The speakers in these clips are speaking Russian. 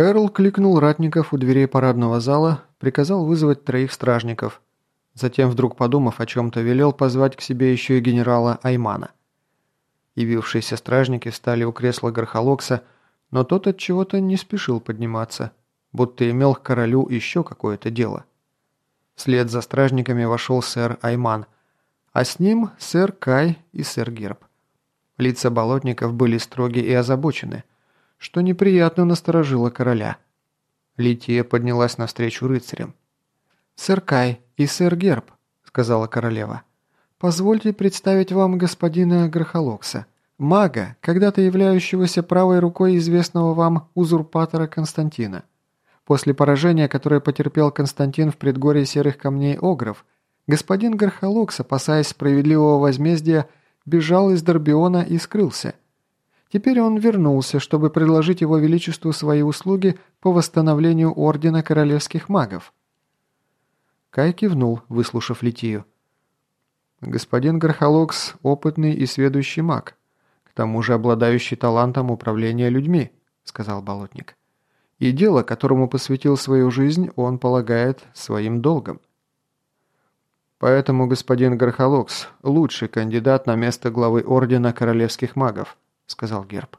Эрл кликнул ратников у дверей парадного зала, приказал вызвать троих стражников. Затем, вдруг подумав о чем-то, велел позвать к себе еще и генерала Аймана. Явившиеся стражники встали у кресла Гархолокса, но тот от чего-то не спешил подниматься, будто имел к королю еще какое-то дело. Вслед за стражниками вошел сэр Айман, а с ним сэр Кай и сэр Герб. Лица болотников были строги и озабочены, что неприятно насторожило короля. Лития поднялась навстречу рыцарям. «Сэр Кай и сэр Герб», — сказала королева, — «позвольте представить вам господина Грохолокса, мага, когда-то являющегося правой рукой известного вам узурпатора Константина. После поражения, которое потерпел Константин в предгорье Серых Камней Огров, господин Гархалокс, опасаясь справедливого возмездия, бежал из Дорбиона и скрылся. Теперь он вернулся, чтобы предложить его величеству свои услуги по восстановлению Ордена Королевских Магов. Кай кивнул, выслушав Литию. «Господин Гархалокс – опытный и сведущий маг, к тому же обладающий талантом управления людьми», – сказал Болотник. И дело, которому посвятил свою жизнь, он полагает своим долгом. Поэтому господин Гархалокс – лучший кандидат на место главы Ордена Королевских Магов, сказал Герб.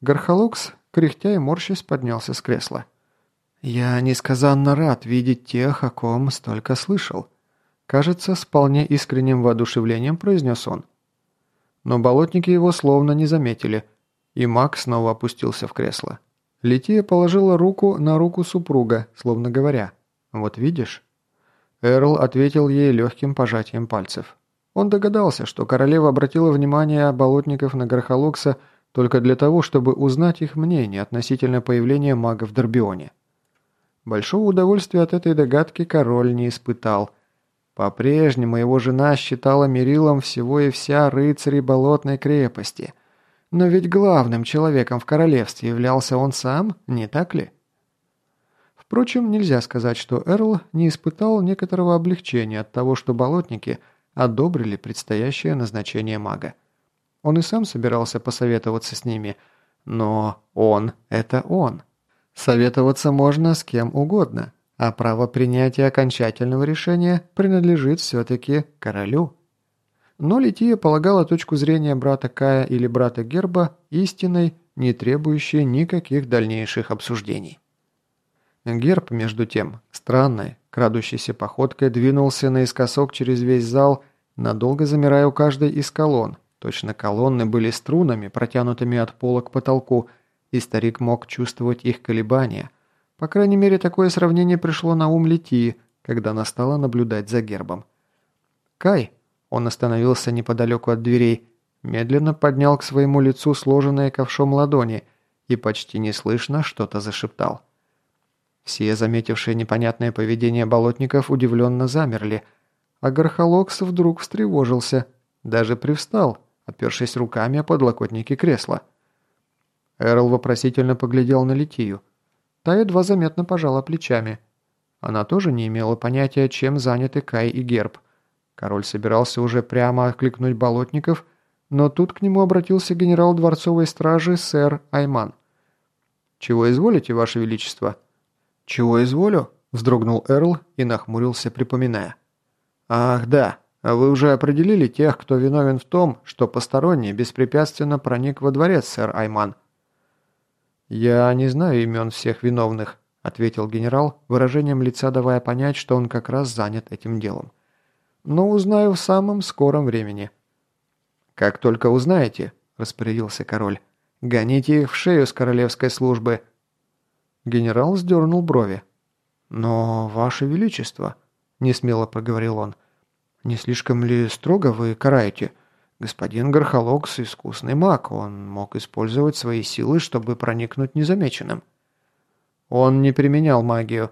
Гархалокс, кряхтя и морщась, поднялся с кресла. «Я несказанно рад видеть тех, о ком столько слышал», кажется, с вполне искренним воодушевлением произнес он. Но болотники его словно не заметили, и маг снова опустился в кресло. Лития положила руку на руку супруга, словно говоря, «Вот видишь?» Эрл ответил ей легким пожатием пальцев. Он догадался, что королева обратила внимание болотников на Грохолокса только для того, чтобы узнать их мнение относительно появления мага в Дорбионе. Большого удовольствия от этой догадки король не испытал. По-прежнему его жена считала мерилом всего и вся рыцарей болотной крепости – но ведь главным человеком в королевстве являлся он сам, не так ли? Впрочем, нельзя сказать, что Эрл не испытал некоторого облегчения от того, что болотники одобрили предстоящее назначение мага. Он и сам собирался посоветоваться с ними, но он – это он. Советоваться можно с кем угодно, а право принятия окончательного решения принадлежит все-таки королю. Но Лития полагала точку зрения брата Кая или брата Герба истинной, не требующей никаких дальнейших обсуждений. Герб, между тем, странной, крадущейся походкой двинулся наискосок через весь зал, надолго замирая у каждой из колонн. Точно колонны были струнами, протянутыми от пола к потолку, и старик мог чувствовать их колебания. По крайней мере, такое сравнение пришло на ум Литии, когда настало наблюдать за гербом. Кай, он остановился неподалеку от дверей, медленно поднял к своему лицу сложенные ковшом ладони и почти неслышно что-то зашептал. Все, заметившие непонятное поведение болотников, удивленно замерли, а Гархолокс вдруг встревожился, даже привстал, опершись руками о подлокотники кресла. Эрл вопросительно поглядел на Литию. Та едва заметно пожала плечами. Она тоже не имела понятия, чем заняты Кай и Герб – Король собирался уже прямо откликнуть болотников, но тут к нему обратился генерал дворцовой стражи сэр Айман. «Чего изволите, Ваше Величество?» «Чего изволю?» – вздрогнул Эрл и нахмурился, припоминая. «Ах, да, вы уже определили тех, кто виновен в том, что посторонний беспрепятственно проник во дворец, сэр Айман». «Я не знаю имен всех виновных», – ответил генерал, выражением лица давая понять, что он как раз занят этим делом но узнаю в самом скором времени». «Как только узнаете», – распорядился король, – «гоните их в шею с королевской службы». Генерал сдернул брови. «Но, ваше величество», – несмело проговорил он, – «не слишком ли строго вы караете? Господин Гархолокс – искусный маг, он мог использовать свои силы, чтобы проникнуть незамеченным». «Он не применял магию»,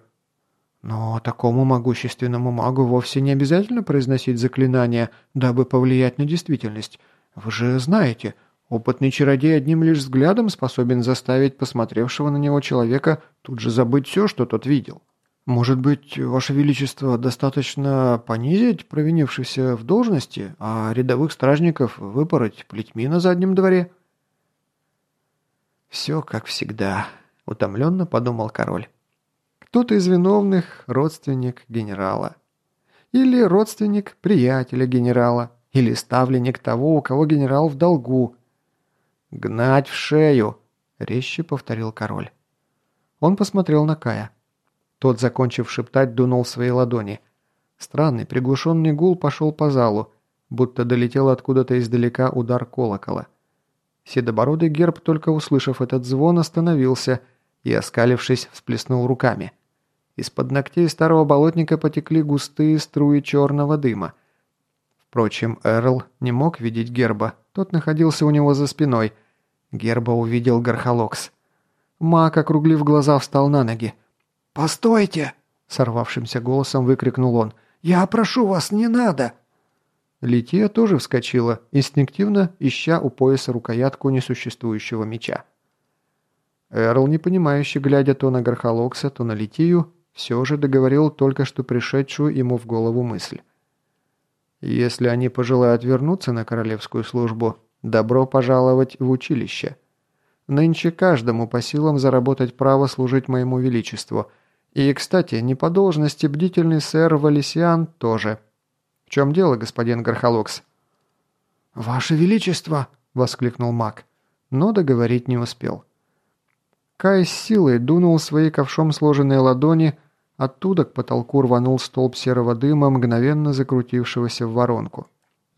но такому могущественному магу вовсе не обязательно произносить заклинания, дабы повлиять на действительность. Вы же знаете, опытный чародей одним лишь взглядом способен заставить посмотревшего на него человека тут же забыть все, что тот видел. Может быть, Ваше Величество, достаточно понизить провинившихся в должности, а рядовых стражников выпороть плетьми на заднем дворе? Все как всегда. Утомленно подумал король. Кто-то из виновных – родственник генерала. Или родственник приятеля генерала. Или ставленник того, у кого генерал в долгу. «Гнать в шею!» – резче повторил король. Он посмотрел на Кая. Тот, закончив шептать, дунул свои ладони. Странный приглушенный гул пошел по залу, будто долетел откуда-то издалека удар колокола. Седобородый герб, только услышав этот звон, остановился и, оскалившись, всплеснул руками. Из-под ногтей старого болотника потекли густые струи черного дыма. Впрочем, Эрл не мог видеть герба, тот находился у него за спиной. Герба увидел Гархалокс. Маг, округлив глаза, встал на ноги. «Постойте!» – сорвавшимся голосом выкрикнул он. «Я прошу вас, не надо!» Лития тоже вскочила, инстинктивно ища у пояса рукоятку несуществующего меча. Эрл, непонимающе глядя то на Гархалокса, то на Литию, все же договорил только что пришедшую ему в голову мысль. «Если они пожелают вернуться на королевскую службу, добро пожаловать в училище. Нынче каждому по силам заработать право служить моему величеству. И, кстати, не по должности бдительный сэр Валисиан тоже». «В чем дело, господин Гархалокс?» «Ваше Величество!» – воскликнул маг, но договорить не успел. Кай с силой дунул свои ковшом сложенные ладони, оттуда к потолку рванул столб серого дыма, мгновенно закрутившегося в воронку.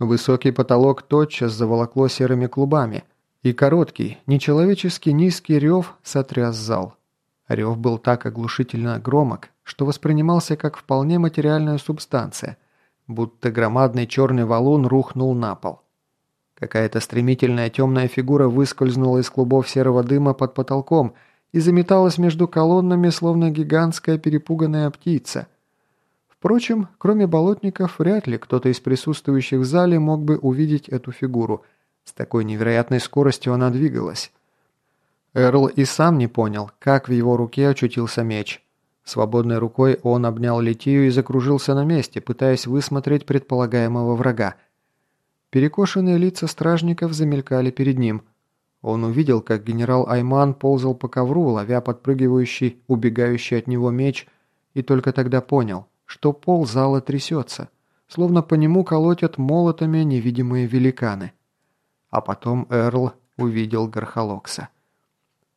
Высокий потолок тотчас заволокло серыми клубами, и короткий, нечеловечески низкий рев сотряс зал. Рев был так оглушительно громок, что воспринимался как вполне материальная субстанция – будто громадный черный валун рухнул на пол. Какая-то стремительная темная фигура выскользнула из клубов серого дыма под потолком и заметалась между колоннами, словно гигантская перепуганная птица. Впрочем, кроме болотников, вряд ли кто-то из присутствующих в зале мог бы увидеть эту фигуру. С такой невероятной скоростью она двигалась. Эрл и сам не понял, как в его руке очутился меч – Свободной рукой он обнял Литию и закружился на месте, пытаясь высмотреть предполагаемого врага. Перекошенные лица стражников замелькали перед ним. Он увидел, как генерал Айман ползал по ковру, ловя подпрыгивающий, убегающий от него меч, и только тогда понял, что пол зала трясется, словно по нему колотят молотами невидимые великаны. А потом Эрл увидел Гархалокса.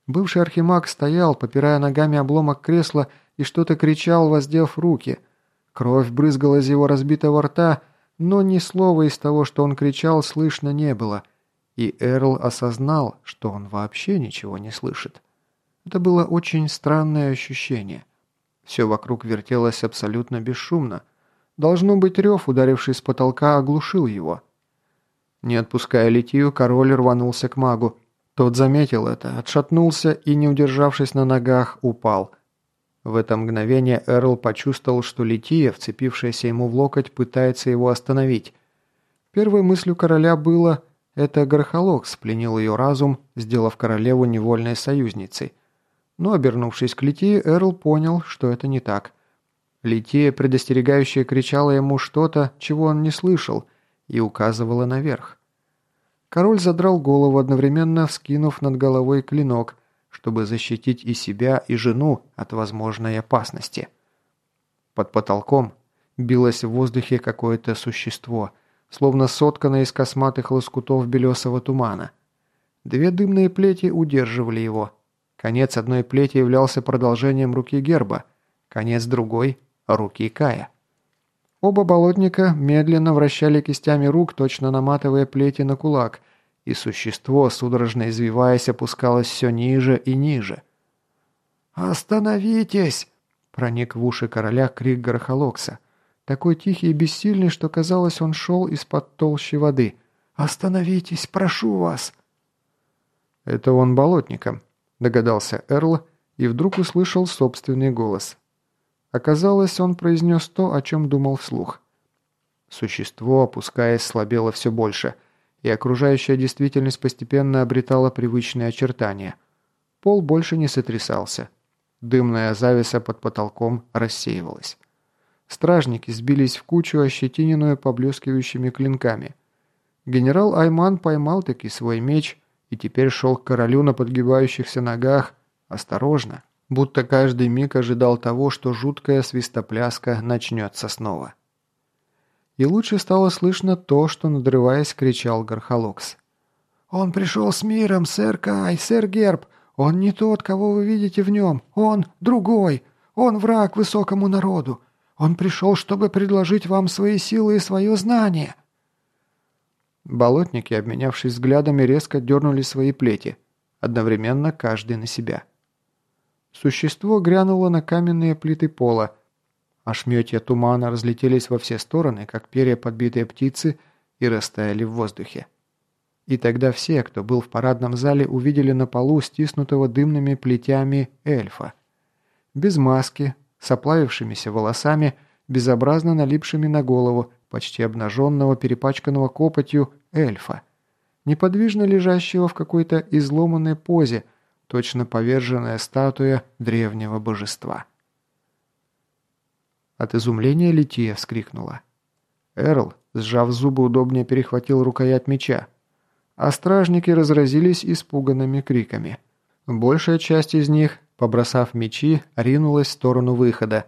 Бывший архимаг стоял, попирая ногами обломок кресла и что-то кричал, воздев руки. Кровь брызгала из его разбитого рта, но ни слова из того, что он кричал, слышно не было. И Эрл осознал, что он вообще ничего не слышит. Это было очень странное ощущение. Все вокруг вертелось абсолютно бесшумно. Должно быть, рев, ударивший с потолка, оглушил его. Не отпуская литию, король рванулся к магу. Тот заметил это, отшатнулся и, не удержавшись на ногах, упал – в это мгновение Эрл почувствовал, что Лития, вцепившаяся ему в локоть, пытается его остановить. Первой мыслью короля было «это Гархолог спленил ее разум, сделав королеву невольной союзницей». Но, обернувшись к Литии, Эрл понял, что это не так. Лития, предостерегающая, кричала ему что-то, чего он не слышал, и указывала наверх. Король задрал голову, одновременно вскинув над головой клинок – чтобы защитить и себя, и жену от возможной опасности. Под потолком билось в воздухе какое-то существо, словно сотканное из косматых лоскутов белесого тумана. Две дымные плети удерживали его. Конец одной плети являлся продолжением руки герба, конец другой – руки Кая. Оба болотника медленно вращали кистями рук, точно наматывая плети на кулак – и существо, судорожно извиваясь, опускалось все ниже и ниже. «Остановитесь!» – проник в уши короля крик Гархолокса. Такой тихий и бессильный, что казалось, он шел из-под толщи воды. «Остановитесь, прошу вас!» «Это он болотником», – догадался Эрл и вдруг услышал собственный голос. Оказалось, он произнес то, о чем думал вслух. Существо, опускаясь, слабело все больше – и окружающая действительность постепенно обретала привычные очертания. Пол больше не сотрясался. Дымная завеса под потолком рассеивалась. Стражники сбились в кучу, ощетиненную поблескивающими клинками. Генерал Айман поймал таки свой меч и теперь шел к королю на подгибающихся ногах, Осторожно, будто каждый миг ожидал того, что жуткая свистопляска начнется снова. И лучше стало слышно то, что, надрываясь, кричал Гархалокс. «Он пришел с миром, сэр Кай, сэр Герб! Он не тот, кого вы видите в нем! Он другой! Он враг высокому народу! Он пришел, чтобы предложить вам свои силы и свое знание!» Болотники, обменявшись взглядами, резко дернули свои плети, одновременно каждый на себя. Существо грянуло на каменные плиты пола. Ошметья тумана разлетелись во все стороны, как перья подбитые птицы, и растаяли в воздухе. И тогда все, кто был в парадном зале, увидели на полу стиснутого дымными плетями эльфа. Без маски, с оплавившимися волосами, безобразно налипшими на голову, почти обнаженного, перепачканного копотью эльфа. Неподвижно лежащего в какой-то изломанной позе, точно поверженная статуя древнего божества. От изумления Лития вскрикнула. Эрл, сжав зубы, удобнее перехватил рукоять меча, а стражники разразились испуганными криками. Большая часть из них, побросав мечи, ринулась в сторону выхода,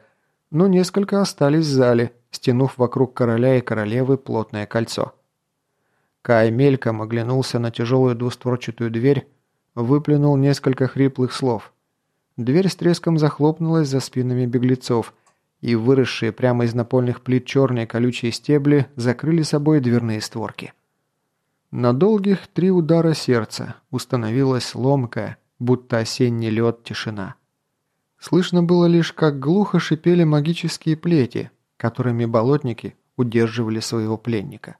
но несколько остались в зале, стянув вокруг короля и королевы плотное кольцо. Кай мельком оглянулся на тяжелую двустворчатую дверь, выплюнул несколько хриплых слов. Дверь с треском захлопнулась за спинами беглецов, и выросшие прямо из напольных плит черные колючие стебли закрыли собой дверные створки. На долгих три удара сердца установилась ломкая, будто осенний лед, тишина. Слышно было лишь, как глухо шипели магические плети, которыми болотники удерживали своего пленника.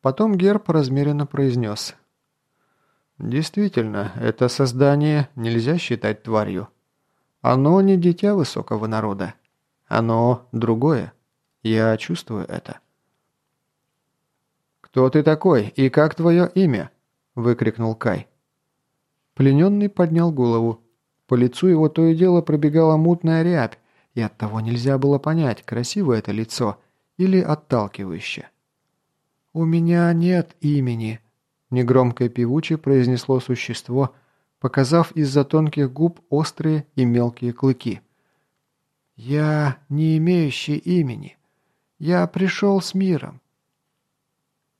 Потом Герб размеренно произнес – Действительно, это создание нельзя считать тварью. Оно не дитя высокого народа. Оно другое. Я чувствую это. «Кто ты такой и как твое имя?» – выкрикнул Кай. Плененный поднял голову. По лицу его то и дело пробегала мутная рябь, и оттого нельзя было понять, красивое это лицо или отталкивающее. «У меня нет имени», Негромко и певуче произнесло существо, показав из-за тонких губ острые и мелкие клыки. «Я не имеющий имени. Я пришел с миром.